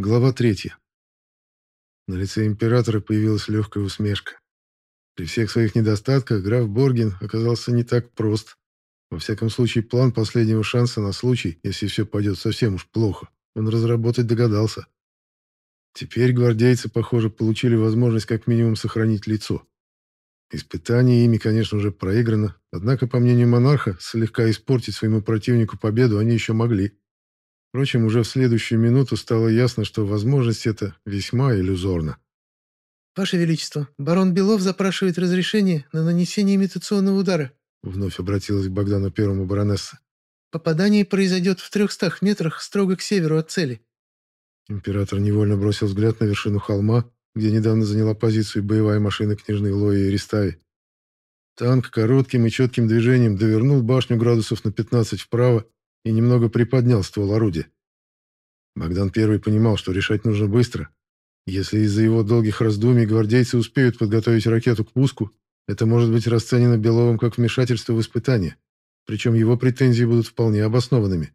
Глава третья. На лице императора появилась легкая усмешка. При всех своих недостатках граф Боргин оказался не так прост. Во всяком случае, план последнего шанса на случай, если все пойдет совсем уж плохо, он разработать догадался. Теперь гвардейцы, похоже, получили возможность как минимум сохранить лицо. Испытание ими, конечно, уже проиграно, однако, по мнению монарха, слегка испортить своему противнику победу они еще могли. Впрочем, уже в следующую минуту стало ясно, что возможность эта весьма иллюзорна. «Ваше Величество, барон Белов запрашивает разрешение на нанесение имитационного удара», вновь обратилась к Богдану Первому баронесса. «Попадание произойдет в трехстах метрах строго к северу от цели». Император невольно бросил взгляд на вершину холма, где недавно заняла позицию боевая машина княжны Лои и Ристави. Танк коротким и четким движением довернул башню градусов на 15 вправо и немного приподнял ствол орудия. Богдан Первый понимал, что решать нужно быстро. Если из-за его долгих раздумий гвардейцы успеют подготовить ракету к пуску, это может быть расценено Беловым как вмешательство в испытание. Причем его претензии будут вполне обоснованными.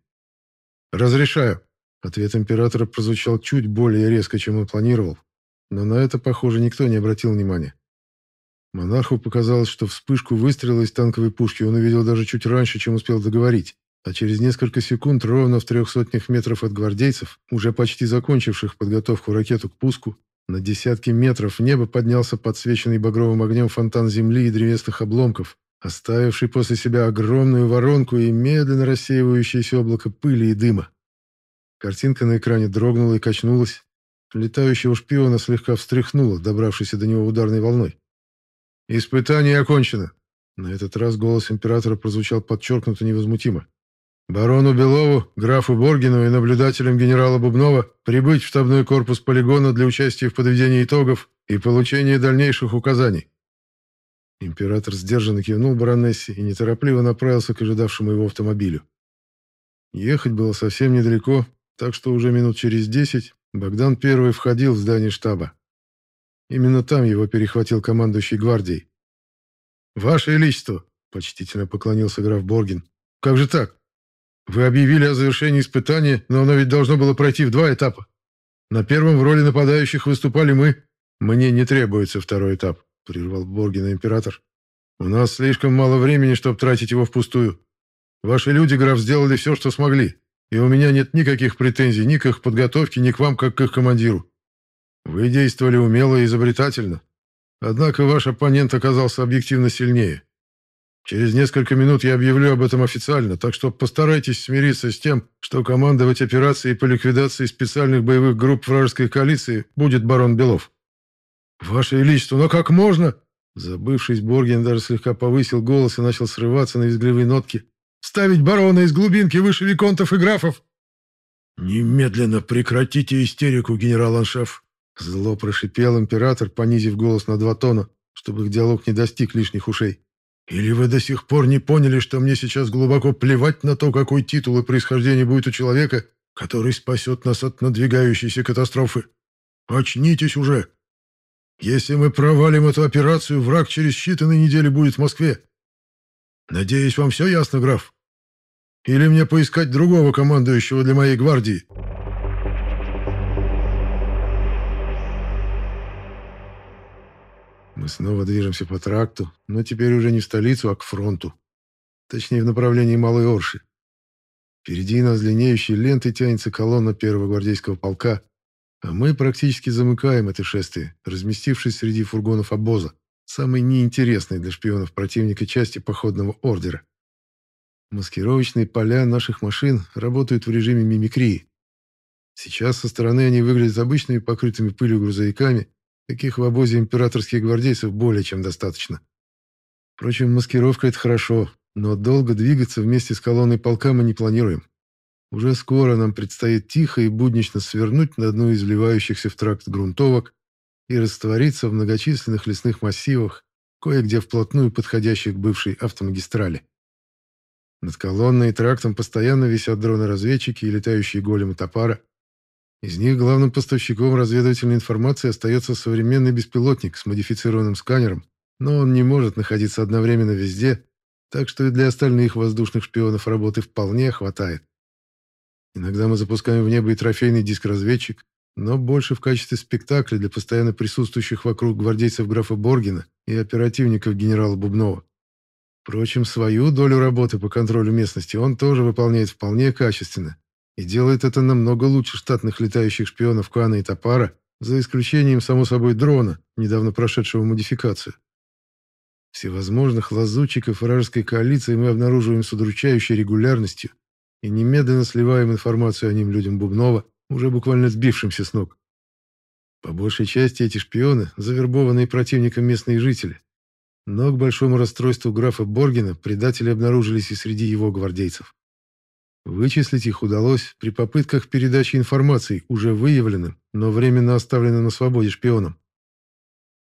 «Разрешаю», — ответ императора прозвучал чуть более резко, чем он планировал. Но на это, похоже, никто не обратил внимания. Монарху показалось, что вспышку выстрела из танковой пушки он увидел даже чуть раньше, чем успел договорить а через несколько секунд ровно в трех сотнях метров от гвардейцев, уже почти закончивших подготовку ракету к пуску, на десятки метров в небо поднялся подсвеченный багровым огнем фонтан земли и древесных обломков, оставивший после себя огромную воронку и медленно рассеивающееся облако пыли и дыма. Картинка на экране дрогнула и качнулась. Летающего шпиона слегка встряхнуло, добравшись до него ударной волной. «Испытание окончено!» На этот раз голос императора прозвучал подчеркнуто невозмутимо. Барону Белову, графу Боргину и наблюдателям генерала Бубнова прибыть в штабной корпус полигона для участия в подведении итогов и получения дальнейших указаний. Император сдержанно кивнул баронессе и неторопливо направился к ожидавшему его автомобилю. Ехать было совсем недалеко, так что уже минут через десять Богдан первый входил в здание штаба. Именно там его перехватил командующий гвардией. «Ваше Величество!» — почтительно поклонился граф Боргин. «Как же так? Вы объявили о завершении испытания, но оно ведь должно было пройти в два этапа. На первом в роли нападающих выступали мы. Мне не требуется второй этап, прервал Боргина император. У нас слишком мало времени, чтобы тратить его впустую. Ваши люди, граф, сделали все, что смогли, и у меня нет никаких претензий ни к их подготовке, ни к вам, как к их командиру. Вы действовали умело и изобретательно. Однако ваш оппонент оказался объективно сильнее. Через несколько минут я объявлю об этом официально, так что постарайтесь смириться с тем, что командовать операцией по ликвидации специальных боевых групп вражеской коалиции будет барон Белов. Ваше Величество, но как можно? Забывшись, Борген даже слегка повысил голос и начал срываться на визгливые нотки. «Ставить барона из глубинки выше виконтов и графов!» «Немедленно прекратите истерику, генерал-аншеф!» Зло прошипел император, понизив голос на два тона, чтобы их диалог не достиг лишних ушей. Или вы до сих пор не поняли, что мне сейчас глубоко плевать на то, какой титул и происхождение будет у человека, который спасет нас от надвигающейся катастрофы? Очнитесь уже! Если мы провалим эту операцию, враг через считанные недели будет в Москве. Надеюсь, вам все ясно, граф? Или мне поискать другого командующего для моей гвардии?» Мы снова движемся по тракту, но теперь уже не в столицу, а к фронту. Точнее, в направлении Малой Орши. Впереди нас длиннеющей лентой тянется колонна первого гвардейского полка, а мы практически замыкаем это шествие, разместившись среди фургонов обоза, самой неинтересной для шпионов противника части походного ордера. Маскировочные поля наших машин работают в режиме мимикрии. Сейчас со стороны они выглядят обычными покрытыми пылью грузовиками, Таких в обозе императорских гвардейцев более чем достаточно. Впрочем, маскировка — это хорошо, но долго двигаться вместе с колонной полка мы не планируем. Уже скоро нам предстоит тихо и буднично свернуть на одну из вливающихся в тракт грунтовок и раствориться в многочисленных лесных массивах, кое-где вплотную подходящих к бывшей автомагистрали. Над колонной и трактом постоянно висят дроны-разведчики и летающие големы топара. Из них главным поставщиком разведывательной информации остается современный беспилотник с модифицированным сканером, но он не может находиться одновременно везде, так что и для остальных воздушных шпионов работы вполне хватает. Иногда мы запускаем в небо и трофейный диск-разведчик, но больше в качестве спектакля для постоянно присутствующих вокруг гвардейцев графа Боргина и оперативников генерала Бубнова. Впрочем, свою долю работы по контролю местности он тоже выполняет вполне качественно и делает это намного лучше штатных летающих шпионов Кана и Топара, за исключением, само собой, дрона, недавно прошедшего модификацию. Всевозможных лазутчиков вражеской коалиции мы обнаруживаем с удручающей регулярностью и немедленно сливаем информацию о ним людям Бубнова, уже буквально сбившимся с ног. По большей части эти шпионы – завербованные противником местные жители. Но к большому расстройству графа Боргина предатели обнаружились и среди его гвардейцев. Вычислить их удалось при попытках передачи информации уже выявленным, но временно оставленным на свободе шпионам.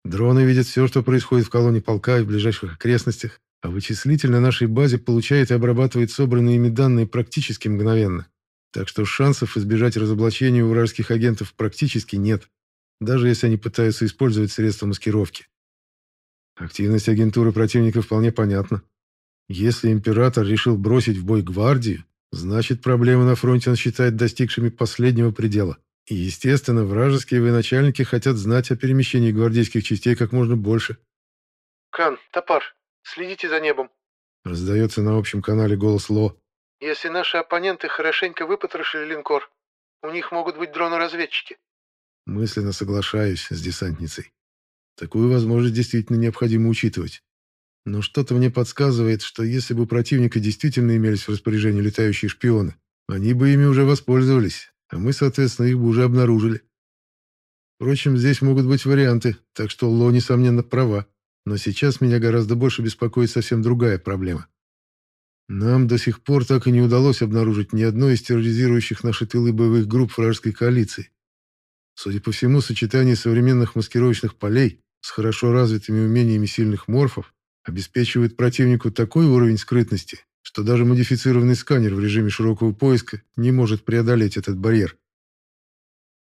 Дроны видят все, что происходит в колонии полка и в ближайших окрестностях, а вычислитель на нашей базе получает и обрабатывает собранные ими данные практически мгновенно. Так что шансов избежать разоблачения у вражеских агентов практически нет, даже если они пытаются использовать средства маскировки. Активность агентуры противника вполне понятна. Если император решил бросить в бой гвардию, значит проблемы на фронте он считает достигшими последнего предела. И, естественно, вражеские военачальники хотят знать о перемещении гвардейских частей как можно больше. «Кан, Топар, следите за небом», — раздается на общем канале голос Ло. «Если наши оппоненты хорошенько выпотрошили линкор, у них могут быть дроны-разведчики». Мысленно соглашаюсь с десантницей. Такую возможность действительно необходимо учитывать. Но что-то мне подсказывает, что если бы у противника действительно имелись в распоряжении летающие шпионы, они бы ими уже воспользовались, а мы, соответственно, их бы уже обнаружили. Впрочем, здесь могут быть варианты, так что Ло, несомненно, права. Но сейчас меня гораздо больше беспокоит совсем другая проблема. Нам до сих пор так и не удалось обнаружить ни одной из терроризирующих наши тылы боевых групп вражеской коалиции. Судя по всему, сочетание современных маскировочных полей с хорошо развитыми умениями сильных морфов обеспечивает противнику такой уровень скрытности, что даже модифицированный сканер в режиме широкого поиска не может преодолеть этот барьер.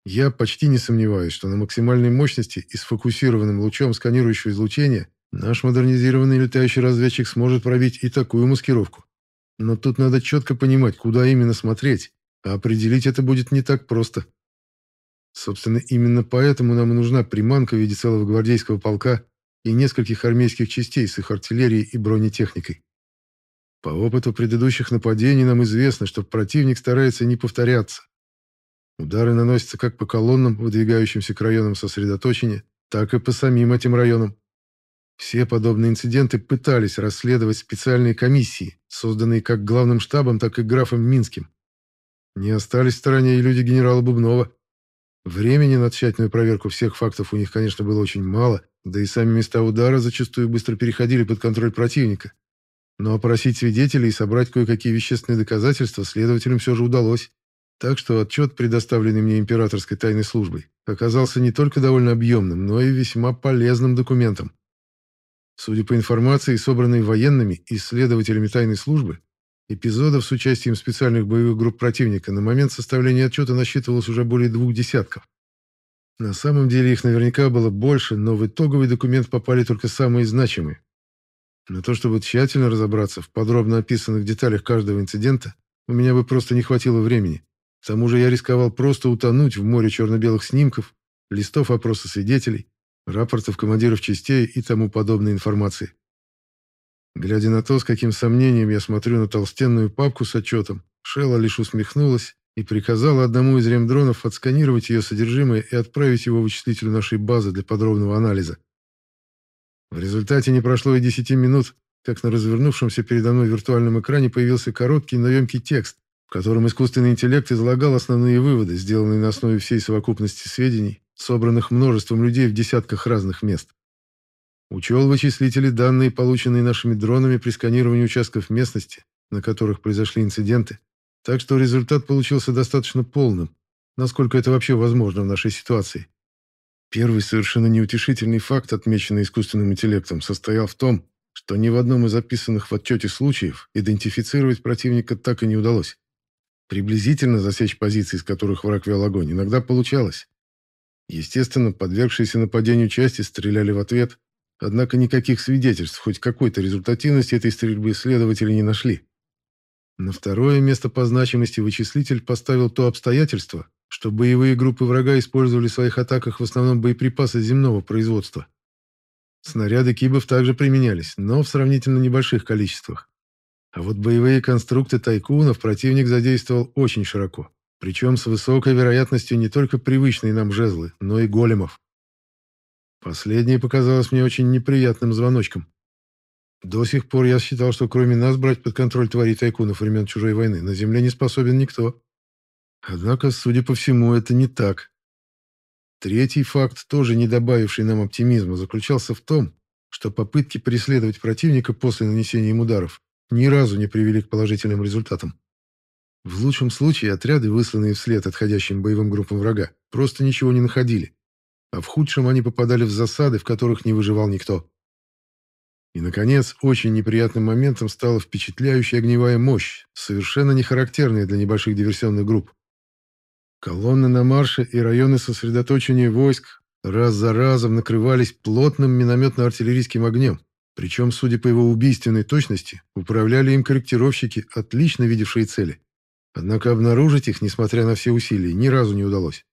Я почти не сомневаюсь, что на максимальной мощности и сфокусированным лучом сканирующего излучения наш модернизированный летающий разведчик сможет пробить и такую маскировку. Но тут надо четко понимать, куда именно смотреть, а определить это будет не так просто. Собственно, именно поэтому нам и нужна приманка в виде целого гвардейского полка и нескольких армейских частей с их артиллерией и бронетехникой. По опыту предыдущих нападений нам известно, что противник старается не повторяться. Удары наносятся как по колоннам, выдвигающимся к районам сосредоточения, так и по самим этим районам. Все подобные инциденты пытались расследовать специальные комиссии, созданные как главным штабом, так и графом Минским. Не остались в стороне и люди генерала Бубнова. Времени на тщательную проверку всех фактов у них, конечно, было очень мало, да и сами места удара зачастую быстро переходили под контроль противника. Но опросить свидетелей и собрать кое-какие вещественные доказательства следователям все же удалось. Так что отчет, предоставленный мне императорской тайной службой, оказался не только довольно объемным, но и весьма полезным документом. Судя по информации, собранной военными и исследователями тайной службы, эпизодов с участием специальных боевых групп противника на момент составления отчета насчитывалось уже более двух десятков. На самом деле их наверняка было больше, но в итоговый документ попали только самые значимые. На то, чтобы тщательно разобраться в подробно описанных деталях каждого инцидента, у меня бы просто не хватило времени. К тому же я рисковал просто утонуть в море черно-белых снимков, листов опроса свидетелей, рапортов командиров частей и тому подобной информации. Глядя на то, с каким сомнением я смотрю на толстенную папку с отчетом, Шелла лишь усмехнулась и приказала одному из ремдронов отсканировать ее содержимое и отправить его вычислителю нашей базы для подробного анализа. В результате не прошло и 10 минут, как на развернувшемся передо мной виртуальном экране появился короткий, но емкий текст, в котором искусственный интеллект излагал основные выводы, сделанные на основе всей совокупности сведений, собранных множеством людей в десятках разных мест. Учел вычислители данные, полученные нашими дронами при сканировании участков местности, на которых произошли инциденты, так что результат получился достаточно полным, насколько это вообще возможно в нашей ситуации. Первый совершенно неутешительный факт, отмеченный искусственным интеллектом, состоял в том, что ни в одном из описанных в отчете случаев идентифицировать противника так и не удалось. Приблизительно засечь позиции, с которых враг вел огонь, иногда получалось. Естественно, подвергшиеся нападению части стреляли в ответ, однако никаких свидетельств хоть какой-то результативности этой стрельбы следователи не нашли. На второе место по значимости вычислитель поставил то обстоятельство, что боевые группы врага использовали в своих атаках в основном боеприпасы земного производства. Снаряды кибов также применялись, но в сравнительно небольших количествах. А вот боевые конструкты тайкунов противник задействовал очень широко, причем с высокой вероятностью не только привычные нам жезлы, но и големов. Последнее показалось мне очень неприятным звоночком. До сих пор я считал, что кроме нас брать под контроль твари тайкунов времен чужой войны на Земле не способен никто. Однако, судя по всему, это не так. Третий факт, тоже не добавивший нам оптимизма, заключался в том, что попытки преследовать противника после нанесения им ударов ни разу не привели к положительным результатам. В лучшем случае отряды, высланные вслед отходящим боевым группам врага, просто ничего не находили, а в худшем они попадали в засады, в которых не выживал никто. И, наконец, очень неприятным моментом стала впечатляющая огневая мощь, совершенно не характерная для небольших диверсионных групп. Колонны на марше и районы сосредоточения войск раз за разом накрывались плотным минометно-артиллерийским огнем, причем, судя по его убийственной точности, управляли им корректировщики, отлично видевшие цели. Однако обнаружить их, несмотря на все усилия, ни разу не удалось.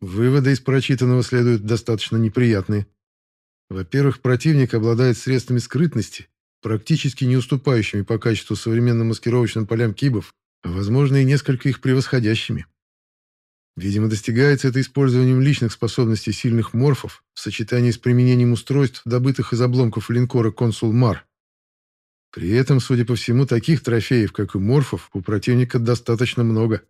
Выводы из прочитанного следуют достаточно неприятные. Во-первых, противник обладает средствами скрытности, практически не уступающими по качеству современным маскировочным полям кибов, а возможно и несколько их превосходящими. Видимо, достигается это использованием личных способностей сильных морфов в сочетании с применением устройств, добытых из обломков линкора «Консул Мар». При этом, судя по всему, таких трофеев, как и морфов, у противника достаточно много.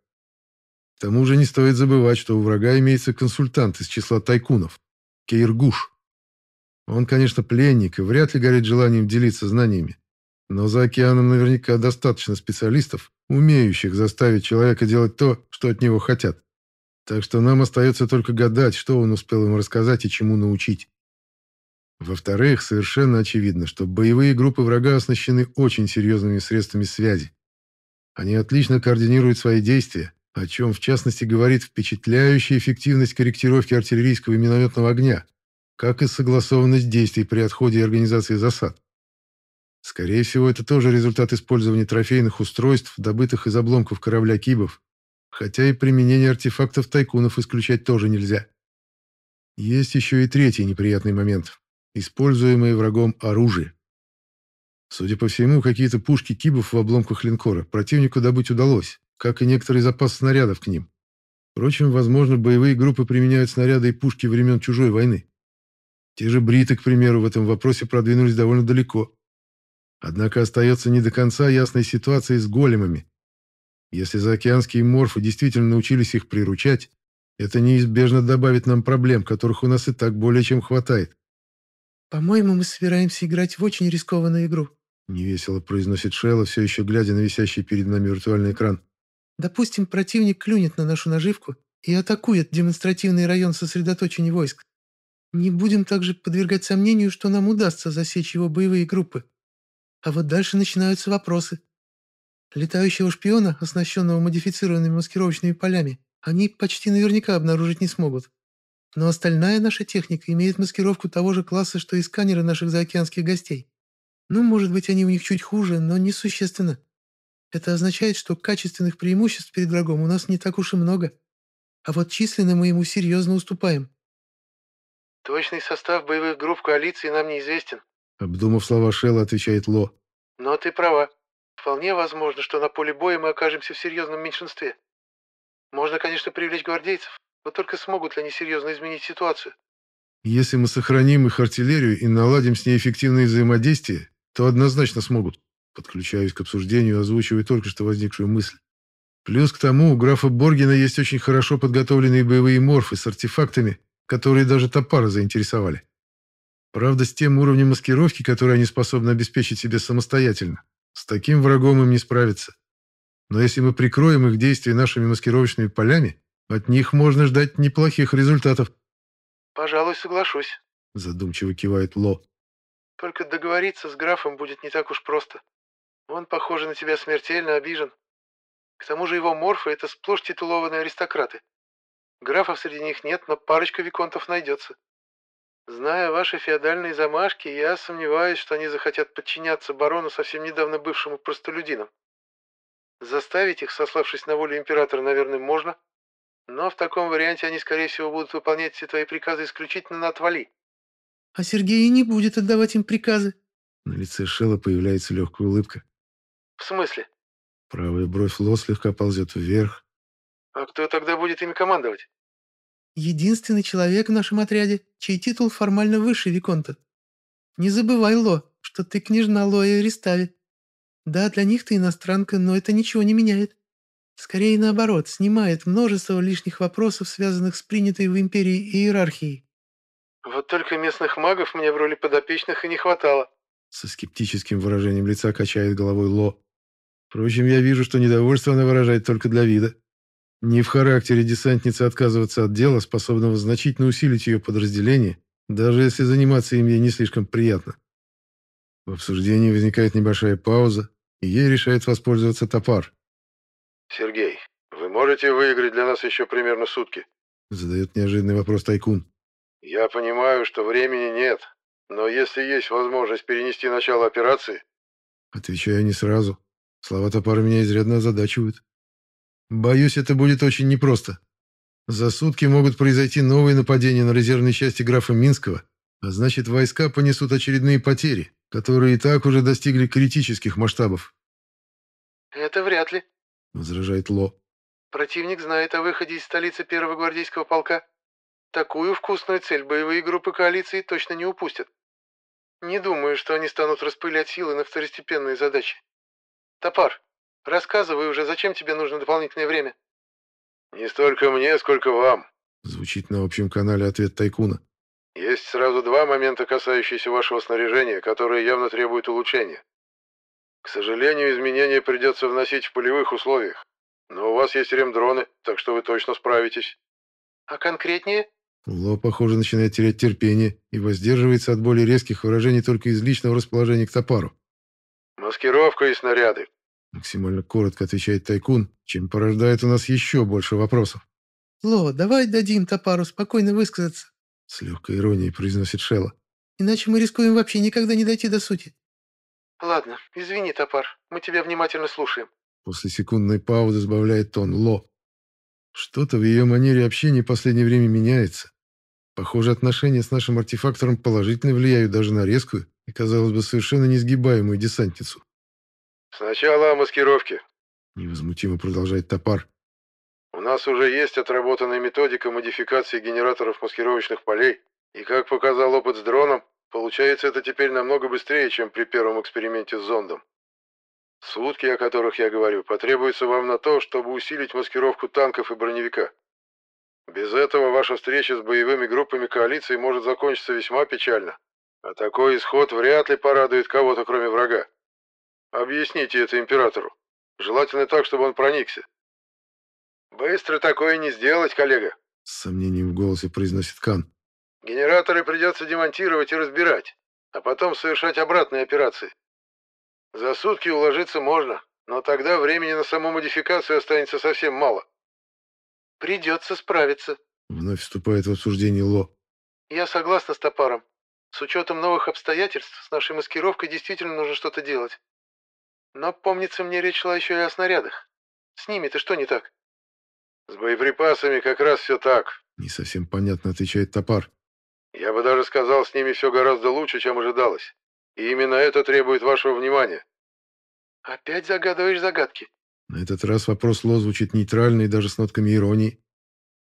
К тому же не стоит забывать, что у врага имеется консультант из числа тайкунов – Кейргуш. Он, конечно, пленник и вряд ли горит желанием делиться знаниями. Но за океаном наверняка достаточно специалистов, умеющих заставить человека делать то, что от него хотят. Так что нам остается только гадать, что он успел им рассказать и чему научить. Во-вторых, совершенно очевидно, что боевые группы врага оснащены очень серьезными средствами связи. Они отлично координируют свои действия, о чем, в частности, говорит впечатляющая эффективность корректировки артиллерийского и минометного огня, как и согласованность действий при отходе и организации засад. Скорее всего, это тоже результат использования трофейных устройств, добытых из обломков корабля Кибов, хотя и применение артефактов тайкунов исключать тоже нельзя. Есть еще и третий неприятный момент – используемое врагом оружие. Судя по всему, какие-то пушки кибов в обломках линкора противнику добыть удалось, как и некоторый запас снарядов к ним. Впрочем, возможно, боевые группы применяют снаряды и пушки времен чужой войны. Те же бриты, к примеру, в этом вопросе продвинулись довольно далеко. Однако остается не до конца ясной ситуация с големами, если заокеанские морфы действительно научились их приручать, это неизбежно добавит нам проблем, которых у нас и так более чем хватает. «По-моему, мы собираемся играть в очень рискованную игру», невесело произносит Шелла, все еще глядя на висящий перед нами виртуальный экран. «Допустим, противник клюнет на нашу наживку и атакует демонстративный район сосредоточения войск. Не будем также подвергать сомнению, что нам удастся засечь его боевые группы. А вот дальше начинаются вопросы. Летающего шпиона, оснащенного модифицированными маскировочными полями, они почти наверняка обнаружить не смогут. Но остальная наша техника имеет маскировку того же класса, что и сканеры наших заокеанских гостей. Ну, может быть, они у них чуть хуже, но несущественно. Это означает, что качественных преимуществ перед врагом у нас не так уж и много. А вот численно мы ему серьезно уступаем. «Точный состав боевых групп коалиции нам неизвестен», обдумав слова Шелла, отвечает Ло. «Но ты права. Вполне возможно, что на поле боя мы окажемся в серьезном меньшинстве. Можно, конечно, привлечь гвардейцев, но только смогут ли они серьезно изменить ситуацию? Если мы сохраним их артиллерию и наладим с ней эффективные взаимодействия, то однозначно смогут. Подключаюсь к обсуждению, озвучивая только что возникшую мысль. Плюс к тому, у графа Боргина есть очень хорошо подготовленные боевые морфы с артефактами, которые даже топары заинтересовали. Правда, с тем уровнем маскировки, который они способны обеспечить себе самостоятельно, с таким врагом им не справиться. Но если мы прикроем их действия нашими маскировочными полями, от них можно ждать неплохих результатов. «Пожалуй, соглашусь», — задумчиво кивает Ло. «Только договориться с графом будет не так уж просто. Он, похоже, на тебя смертельно обижен. К тому же его морфы — это сплошь титулованные аристократы. Графов среди них нет, но парочка виконтов найдется. Зная ваши феодальные замашки, я сомневаюсь, что они захотят подчиняться барону, совсем недавно бывшему простолюдинам. Заставить их, сославшись на волю императора, наверное, можно, Но в таком варианте они, скорее всего, будут выполнять все твои приказы исключительно на отвали. А Сергей не будет отдавать им приказы. На лице Шелла появляется легкая улыбка. В смысле? Правая бровь Ло слегка ползет вверх. А кто тогда будет ими командовать? Единственный человек в нашем отряде, чей титул формально выше Виконта. Не забывай, Ло, что ты княжна Лоя Ристави. Да, для них ты иностранка, но это ничего не меняет. Скорее наоборот, снимает множество лишних вопросов, связанных с принятой в империи иерархией. Вот только местных магов мне в роли подопечных и не хватало. Со скептическим выражением лица качает головой Ло. Впрочем, я вижу, что недовольство она выражает только для вида. Не в характере десантницы отказываться от дела, способного значительно усилить ее подразделение, даже если заниматься им ей не слишком приятно. В обсуждении возникает небольшая пауза, и ей решает воспользоваться топар. «Сергей, вы можете выиграть для нас еще примерно сутки?» Задает неожиданный вопрос Тайкун. «Я понимаю, что времени нет, но если есть возможность перенести начало операции...» Отвечаю не сразу. Слова топара меня изрядно озадачивают. Боюсь, это будет очень непросто. За сутки могут произойти новые нападения на резервные части графа Минского, а значит, войска понесут очередные потери, которые и так уже достигли критических масштабов. «Это вряд ли», — возражает Ло. «Противник знает о выходе из столицы первого гвардейского полка. Такую вкусную цель боевые группы коалиции точно не упустят. Не думаю, что они станут распылять силы на второстепенные задачи. Топар, рассказывай уже, зачем тебе нужно дополнительное время?» «Не столько мне, сколько вам», — звучит на общем канале ответ Тайкуна. «Есть сразу два момента, касающиеся вашего снаряжения, которые явно требуют улучшения. К сожалению, изменения придется вносить в полевых условиях. Но у вас есть ремдроны, так что вы точно справитесь». «А конкретнее?» Ло, похоже, начинает терять терпение и воздерживается от более резких выражений только из личного расположения к топару. «Маскировка и снаряды», — максимально коротко отвечает Тайкун, чем порождает у нас еще больше вопросов. «Ло, давай дадим топару спокойно высказаться», — с легкой иронией произносит Шелла. «Иначе мы рискуем вообще никогда не дойти до сути». «Ладно, извини, топар, мы тебя внимательно слушаем». После секундной паузы сбавляет тон Ло. Что-то в ее манере общения в последнее время меняется. Похоже, отношения с нашим артефактором положительно влияют даже на резкую и, казалось бы, совершенно несгибаемую десантницу. «Сначала о маскировке», — невозмутимо продолжает топар. «У нас уже есть отработанная методика модификации генераторов маскировочных полей, и, как показал опыт с дроном, получается это теперь намного быстрее, чем при первом эксперименте с зондом. Сутки, о которых я говорю, потребуются вам на то, чтобы усилить маскировку танков и броневика. Без этого ваша встреча с боевыми группами коалиции может закончиться весьма печально. А такой исход вряд ли порадует кого-то, кроме врага. Объясните это императору. Желательно так, чтобы он проникся. Быстро такое не сделать, коллега. С сомнением в голосе произносит Кан. Генераторы придется демонтировать и разбирать, а потом совершать обратные операции. За сутки уложиться можно, но тогда времени на саму модификацию останется совсем мало. Придется справиться. Вновь вступает в обсуждение Ло. Я согласна с Топаром. С учетом новых обстоятельств, с нашей маскировкой действительно нужно что-то делать. Но, помнится мне, речь шла еще и о снарядах. С ними-то что не так? С боеприпасами как раз все так. Не совсем понятно, отвечает Топар. Я бы даже сказал, с ними все гораздо лучше, чем ожидалось. И именно это требует вашего внимания. Опять загадываешь загадки. На этот раз вопрос Ло звучит нейтрально и даже с нотками иронии.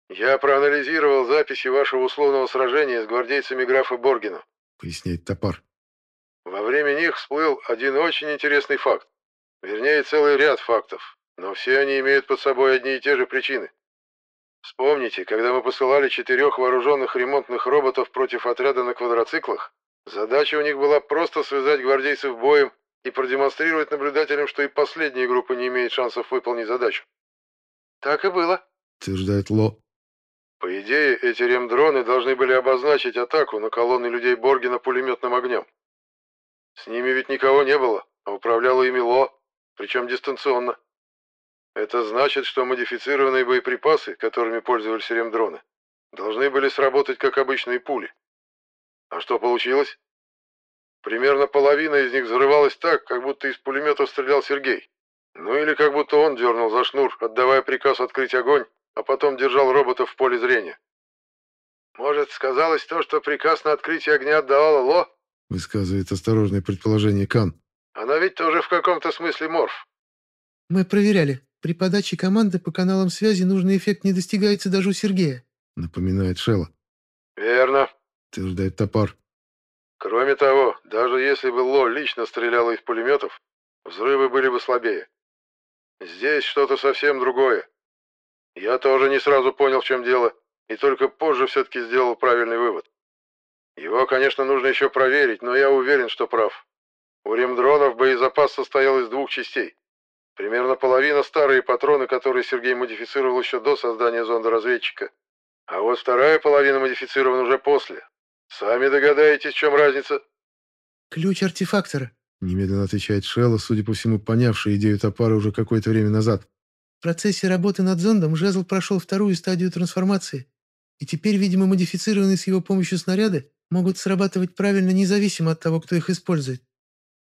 Я проанализировал записи вашего условного сражения с гвардейцами графа Боргина. Поясняет Топар. Во время них всплыл один очень интересный факт. Вернее, целый ряд фактов, но все они имеют под собой одни и те же причины. Вспомните, когда мы посылали четырех вооруженных ремонтных роботов против отряда на квадроциклах, задача у них была просто связать гвардейцев боем и продемонстрировать наблюдателям, что и последняя группа не имеет шансов выполнить задачу. Так и было, утверждает Ло. По идее, эти ремдроны должны были обозначить атаку на колонны людей Боргина пулеметным огнем. С ними ведь никого не было, а управляло ими Ло причем дистанционно. Это значит, что модифицированные боеприпасы, которыми пользовались ремдроны, должны были сработать как обычные пули. А что получилось? Примерно половина из них взрывалась так, как будто из пулеметов стрелял Сергей. Ну или как будто он дернул за шнур, отдавая приказ открыть огонь, а потом держал роботов в поле зрения. «Может, сказалось то, что приказ на открытие огня отдавала Ло?» высказывает осторожное предположение Кан. «Она ведь тоже в каком-то смысле морф». «Мы проверяли. При подаче команды по каналам связи нужный эффект не достигается даже у Сергея», напоминает Шелла. «Верно», утверждает Топар. «Кроме того, даже если бы Ло лично стреляла из пулеметов, взрывы были бы слабее. Здесь что-то совсем другое. Я тоже не сразу понял, в чем дело, и только позже все-таки сделал правильный вывод. Его, конечно, нужно еще проверить, но я уверен, что прав. У ремдронов боезапас состоял из двух частей. Примерно половина старые патроны, которые Сергей модифицировал еще до создания зонда-разведчика. А вот вторая половина модифицирована уже после. Сами догадаетесь, в чем разница? Ключ артефактора, немедленно отвечает Шелла, судя по всему, понявший идею топара уже какое-то время назад. В процессе работы над зондом жезл прошел вторую стадию трансформации. И теперь, видимо, модифицированные с его помощью снаряды могут срабатывать правильно, независимо от того, кто их использует.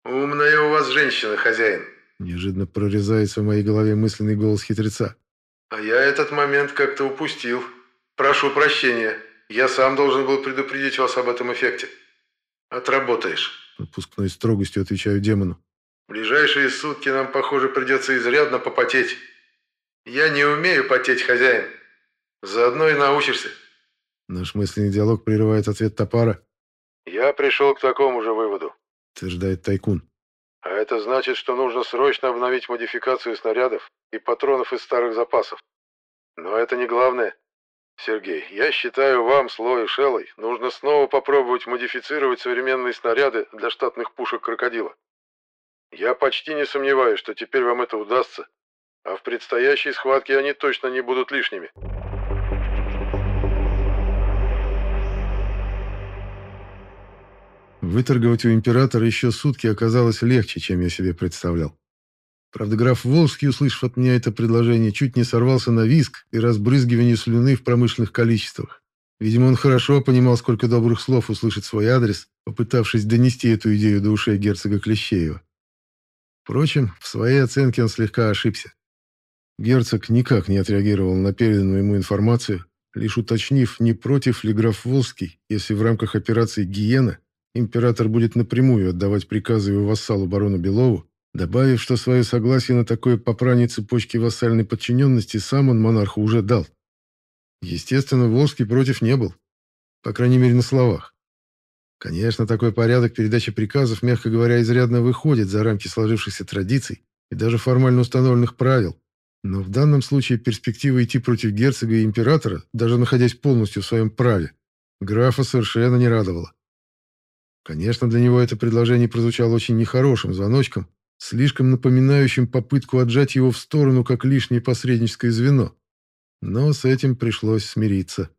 «Умная у вас женщина, хозяин!» Неожиданно прорезается в моей голове мысленный голос хитреца. «А я этот момент как-то упустил. Прошу прощения. Я сам должен был предупредить вас об этом эффекте. Отработаешь». Напускной строгостью отвечаю демону. «В ближайшие сутки нам, похоже, придется изрядно попотеть. Я не умею потеть, хозяин. Заодно и научишься». Наш мысленный диалог прерывает ответ Топара. «Я пришел к такому же выводу», — утверждает Тайкун. «А это значит, что нужно срочно обновить модификацию снарядов и патронов из старых запасов. Но это не главное. Сергей, я считаю, вам с Ло и Шеллой нужно снова попробовать модифицировать современные снаряды для штатных пушек «Крокодила». Я почти не сомневаюсь, что теперь вам это удастся, а в предстоящей схватке они точно не будут лишними». Выторговать у императора еще сутки оказалось легче, чем я себе представлял. Правда, граф Волжский, услышав от меня это предложение, чуть не сорвался на виск и разбрызгивание слюны в промышленных количествах. Видимо, он хорошо понимал, сколько добрых слов услышит свой адрес, попытавшись донести эту идею до ушей герцога Клещеева. Впрочем, в своей оценке он слегка ошибся. Герцог никак не отреагировал на переданную ему информацию, лишь уточнив, не против ли граф Волжский, если в рамках операции «Гиена» император будет напрямую отдавать приказы его вассалу барону Белову, добавив, что свое согласие на такое попрание цепочки вассальной подчиненности сам он монарху уже дал. Естественно, Волжский против не был, по крайней мере на словах. Конечно, такой порядок передачи приказов, мягко говоря, изрядно выходит за рамки сложившихся традиций и даже формально установленных правил. Но в данном случае перспектива идти против герцога и императора, даже находясь полностью в своем праве, графа совершенно не радовала. Конечно, для него это предложение прозвучало очень нехорошим звоночком, слишком напоминающим попытку отжать его в сторону как лишнее посредническое звено. Но с этим пришлось смириться.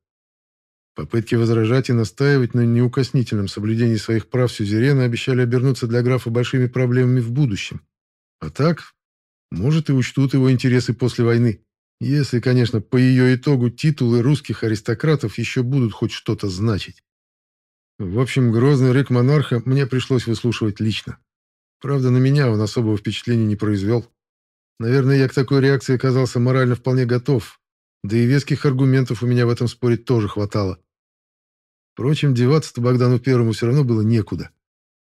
Попытки возражать и настаивать на неукоснительном соблюдении своих прав сюзерена обещали обернуться для графа большими проблемами в будущем. А так, может, и учтут его интересы после войны. Если, конечно, по ее итогу титулы русских аристократов еще будут хоть что-то значить. В общем, грозный рык монарха мне пришлось выслушивать лично. Правда, на меня он особого впечатления не произвел. Наверное, я к такой реакции оказался морально вполне готов, да и веских аргументов у меня в этом споре тоже хватало. Впрочем, деваться-то Богдану Первому все равно было некуда.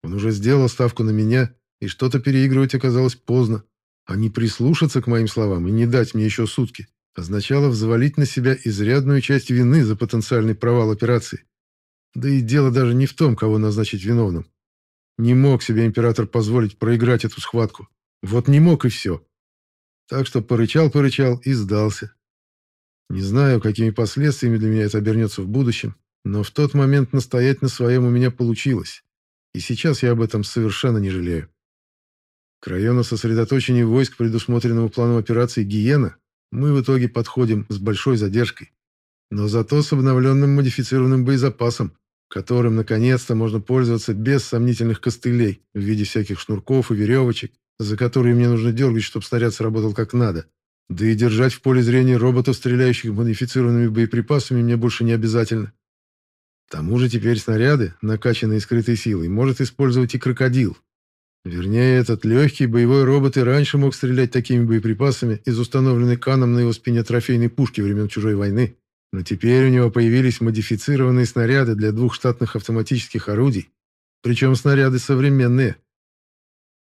Он уже сделал ставку на меня, и что-то переигрывать оказалось поздно. А не прислушаться к моим словам и не дать мне еще сутки означало взвалить на себя изрядную часть вины за потенциальный провал операции. Да и дело даже не в том, кого назначить виновным. Не мог себе император позволить проиграть эту схватку. Вот не мог и все. Так что порычал-порычал и сдался. Не знаю, какими последствиями для меня это обернется в будущем, но в тот момент настоять на своем у меня получилось. И сейчас я об этом совершенно не жалею. К району сосредоточения войск, предусмотренного планом операции «Гиена», мы в итоге подходим с большой задержкой. Но зато с обновленным модифицированным боезапасом, которым наконец-то можно пользоваться без сомнительных костылей в виде всяких шнурков и веревочек, за которые мне нужно дергать, чтобы снаряд сработал как надо. Да и держать в поле зрения роботов, стреляющих модифицированными боеприпасами, мне больше не обязательно. К тому же теперь снаряды, накачанные скрытой силой, может использовать и крокодил. Вернее, этот легкий боевой робот и раньше мог стрелять такими боеприпасами из установленной Каном на его спине трофейной пушки времен чужой войны, но теперь у него появились модифицированные снаряды для двух штатных автоматических орудий, причем снаряды современные.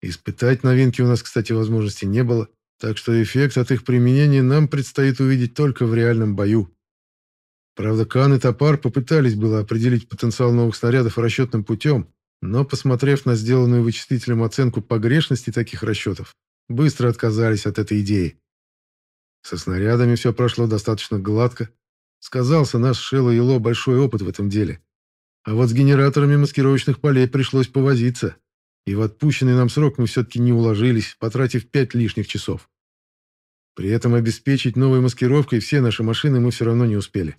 Испытать новинки у нас, кстати, возможности не было, так что эффект от их применения нам предстоит увидеть только в реальном бою. Правда, Кан и Топар попытались было определить потенциал новых снарядов расчетным путем, но, посмотрев на сделанную вычислителем оценку погрешности таких расчетов, быстро отказались от этой идеи. Со снарядами все прошло достаточно гладко. Сказался наш Шелла Ело большой опыт в этом деле. А вот с генераторами маскировочных полей пришлось повозиться. И в отпущенный нам срок мы все-таки не уложились, потратив пять лишних часов. При этом обеспечить новой маскировкой все наши машины мы все равно не успели.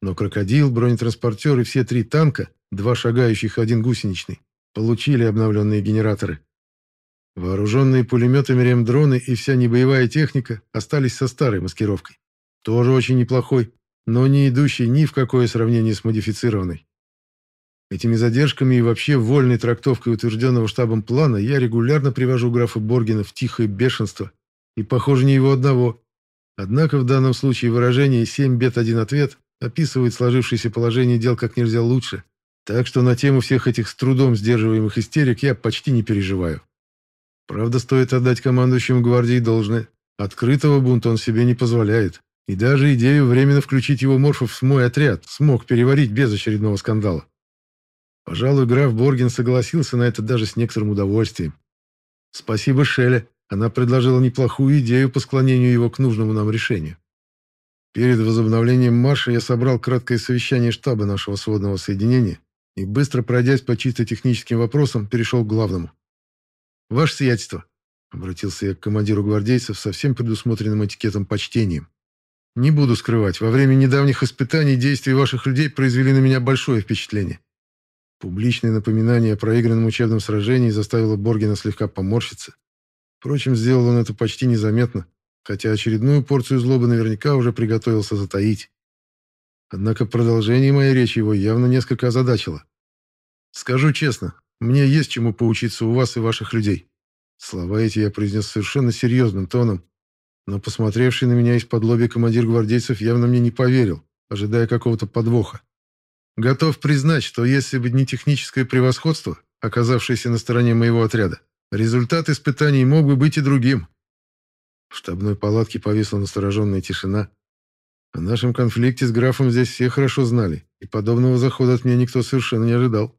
Но «Крокодил», бронетранспортер и все три танка, два шагающих, один гусеничный, получили обновленные генераторы. Вооруженные пулеметами ремдроны и вся небоевая техника остались со старой маскировкой. Тоже очень неплохой, но не идущий ни в какое сравнение с модифицированной. Этими задержками и вообще вольной трактовкой утвержденного штабом плана я регулярно привожу графа Боргина в тихое бешенство. И, похоже, не его одного. Однако в данном случае выражение «семь бед, один ответ» описывает сложившееся положение дел как нельзя лучше, так что на тему всех этих с трудом сдерживаемых истерик я почти не переживаю. Правда, стоит отдать командующему гвардии должное. Открытого бунта он себе не позволяет. И даже идею временно включить его морфов в мой отряд смог переварить без очередного скандала. Пожалуй, граф Борген согласился на это даже с некоторым удовольствием. Спасибо Шеле, она предложила неплохую идею по склонению его к нужному нам решению. Перед возобновлением марша я собрал краткое совещание штаба нашего сводного соединения и, быстро пройдясь по чисто техническим вопросам, перешел к главному. «Ваше сиятельство», — обратился я к командиру гвардейцев со всем предусмотренным этикетом почтением. «Не буду скрывать, во время недавних испытаний действия ваших людей произвели на меня большое впечатление». Публичное напоминание о проигранном учебном сражении заставило Боргина слегка поморщиться. Впрочем, сделал он это почти незаметно, хотя очередную порцию злобы наверняка уже приготовился затаить. Однако продолжение моей речи его явно несколько озадачило. «Скажу честно, мне есть чему поучиться у вас и ваших людей». Слова эти я произнес совершенно серьезным тоном, но посмотревший на меня из-под лоби командир гвардейцев явно мне не поверил, ожидая какого-то подвоха. Готов признать, что если бы не техническое превосходство, оказавшееся на стороне моего отряда, результат испытаний мог бы быть и другим. В штабной палатке повисла настороженная тишина. О нашем конфликте с графом здесь все хорошо знали, и подобного захода от меня никто совершенно не ожидал.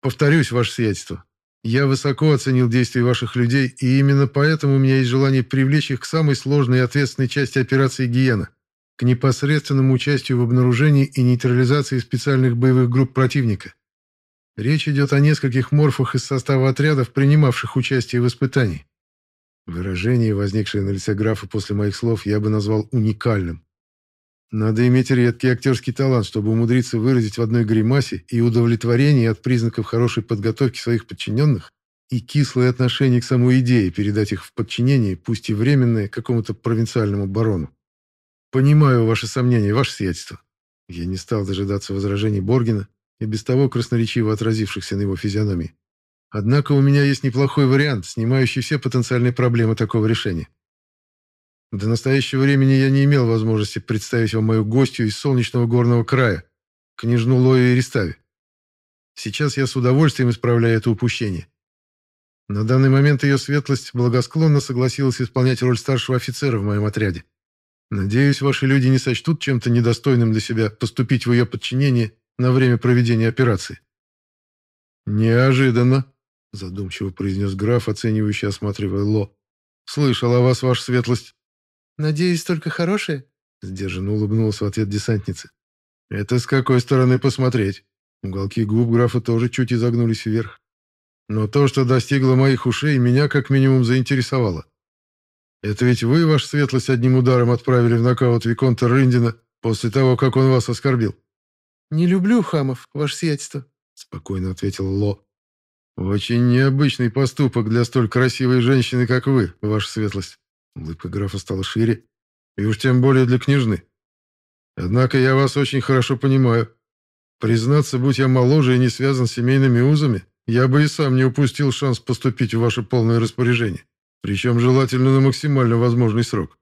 Повторюсь, ваше сиятельство, я высоко оценил действия ваших людей, и именно поэтому у меня есть желание привлечь их к самой сложной и ответственной части операции «Гиена», к непосредственному участию в обнаружении и нейтрализации специальных боевых групп противника. Речь идет о нескольких морфах из состава отрядов, принимавших участие в испытании. Выражение, возникшее на лице графа после моих слов, я бы назвал уникальным. Надо иметь редкий актерский талант, чтобы умудриться выразить в одной гримасе и удовлетворение от признаков хорошей подготовки своих подчиненных и кислое отношение к самой идее передать их в подчинение, пусть и временное, какому-то провинциальному барону. Понимаю ваши сомнения, ваше сиятельство. Я не стал дожидаться возражений Боргина и без того красноречиво отразившихся на его физиономии. Однако у меня есть неплохой вариант, снимающий все потенциальные проблемы такого решения. До настоящего времени я не имел возможности представить вам мою гостью из солнечного горного края, княжну Лою Иристави. Сейчас я с удовольствием исправляю это упущение. На данный момент ее светлость благосклонно согласилась исполнять роль старшего офицера в моем отряде. Надеюсь, ваши люди не сочтут чем-то недостойным для себя поступить в ее подчинение на время проведения операции. Неожиданно, задумчиво произнес граф, оценивающий, осматривая Ло. «Слышал о вас, ваша светлость». «Надеюсь, только хорошее?» Сдержанно улыбнулась в ответ десантница. «Это с какой стороны посмотреть?» Уголки губ графа тоже чуть изогнулись вверх. «Но то, что достигло моих ушей, меня как минимум заинтересовало. Это ведь вы, ваша светлость, одним ударом отправили в нокаут Виконта Рындина после того, как он вас оскорбил?» «Не люблю хамов, ваше сиятельство», — спокойно ответил Ло. «Очень необычный поступок для столь красивой женщины, как вы, ваша светлость». Улыбка графа стала шире. «И уж тем более для княжны. Однако я вас очень хорошо понимаю. Признаться, будь я моложе и не связан с семейными узами, я бы и сам не упустил шанс поступить в ваше полное распоряжение, причем желательно на максимально возможный срок.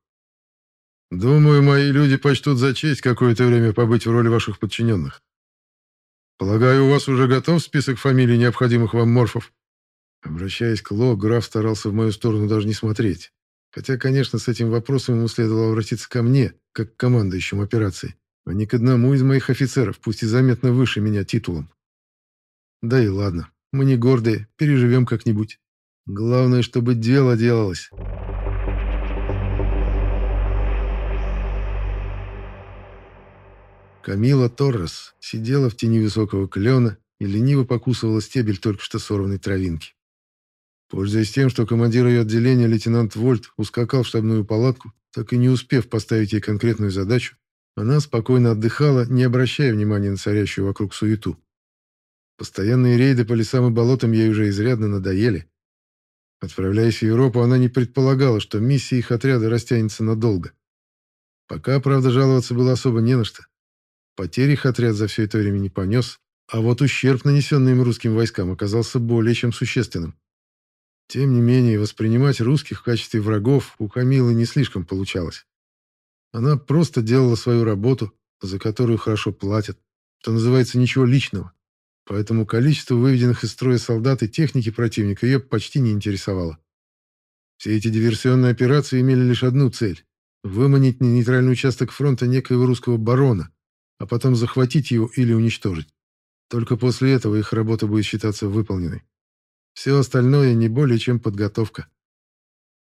Думаю, мои люди почтут за честь какое-то время побыть в роли ваших подчиненных. Полагаю, у вас уже готов список фамилий необходимых вам морфов? Обращаясь к Ло, граф старался в мою сторону даже не смотреть. Хотя, конечно, с этим вопросом ему следовало обратиться ко мне, как к командующему операцией, а не к одному из моих офицеров, пусть и заметно выше меня титулом. Да и ладно, мы не гордые, переживем как-нибудь. Главное, чтобы дело делалось. Камила Торрес сидела в тени высокого клена и лениво покусывала стебель только что сорванной травинки. Пользуясь тем, что командир ее отделения, лейтенант Вольт, ускакал в штабную палатку, так и не успев поставить ей конкретную задачу, она спокойно отдыхала, не обращая внимания на царящую вокруг суету. Постоянные рейды по лесам и болотам ей уже изрядно надоели. Отправляясь в Европу, она не предполагала, что миссия их отряда растянется надолго. Пока, правда, жаловаться было особо не на что. Потери их отряд за все это время не понес, а вот ущерб, нанесенный им русским войскам, оказался более чем существенным. Тем не менее, воспринимать русских в качестве врагов у Камилы не слишком получалось. Она просто делала свою работу, за которую хорошо платят, что называется ничего личного. Поэтому количество выведенных из строя солдат и техники противника ее почти не интересовало. Все эти диверсионные операции имели лишь одну цель – выманить на нейтральный участок фронта некоего русского барона, а потом захватить его или уничтожить. Только после этого их работа будет считаться выполненной. Все остальное не более чем подготовка.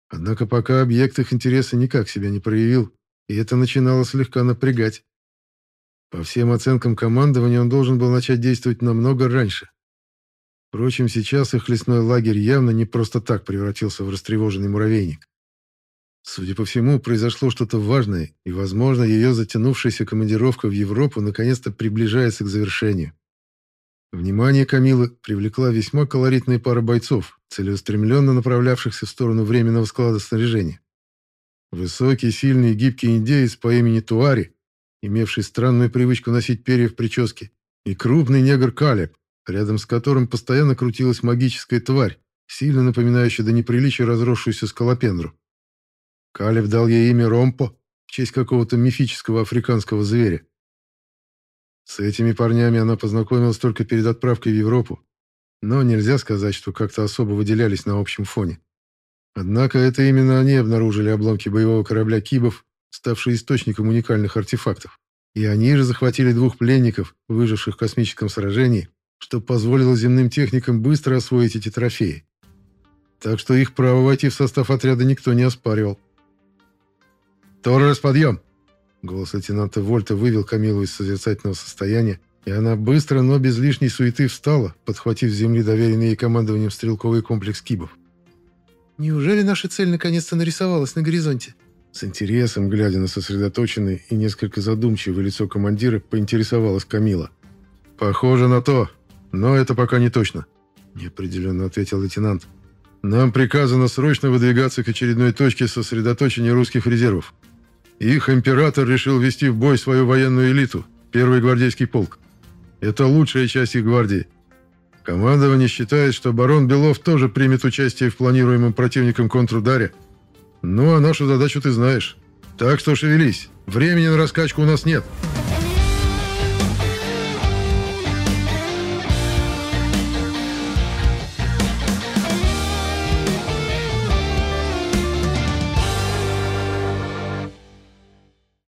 Однако пока объект их интереса никак себя не проявил, и это начинало слегка напрягать. По всем оценкам командования он должен был начать действовать намного раньше. Впрочем, сейчас их лесной лагерь явно не просто так превратился в растревоженный муравейник. Судя по всему, произошло что-то важное, и, возможно, ее затянувшаяся командировка в Европу наконец-то приближается к завершению. Внимание Камилы привлекла весьма колоритная пара бойцов, целеустремленно направлявшихся в сторону временного склада снаряжения. Высокий, сильный и гибкий индеец по имени Туари, имевший странную привычку носить перья в прическе, и крупный негр Калеб, рядом с которым постоянно крутилась магическая тварь, сильно напоминающая до неприличия разросшуюся скалопендру. Калиб дал ей имя Ромпо в честь какого-то мифического африканского зверя. С этими парнями она познакомилась только перед отправкой в Европу, но нельзя сказать, что как-то особо выделялись на общем фоне. Однако это именно они обнаружили обломки боевого корабля «Кибов», ставшие источником уникальных артефактов. И они же захватили двух пленников, выживших в космическом сражении, что позволило земным техникам быстро освоить эти трофеи. Так что их право войти в состав отряда никто не оспаривал. «Торрес, подъем!» Голос лейтенанта Вольта вывел Камилу из созерцательного состояния, и она быстро, но без лишней суеты встала, подхватив с земли доверенный ей командованием стрелковый комплекс кибов. «Неужели наша цель наконец-то нарисовалась на горизонте?» С интересом, глядя на сосредоточенное и несколько задумчивое лицо командира, поинтересовалась Камила. «Похоже на то, но это пока не точно», – неопределенно ответил лейтенант. «Нам приказано срочно выдвигаться к очередной точке сосредоточения русских резервов. Их император решил ввести в бой свою военную элиту, первый гвардейский полк. Это лучшая часть их гвардии. Командование считает, что барон Белов тоже примет участие в планируемом противником контрударе. Ну а нашу задачу ты знаешь. Так что шевелись. Времени на раскачку у нас нет.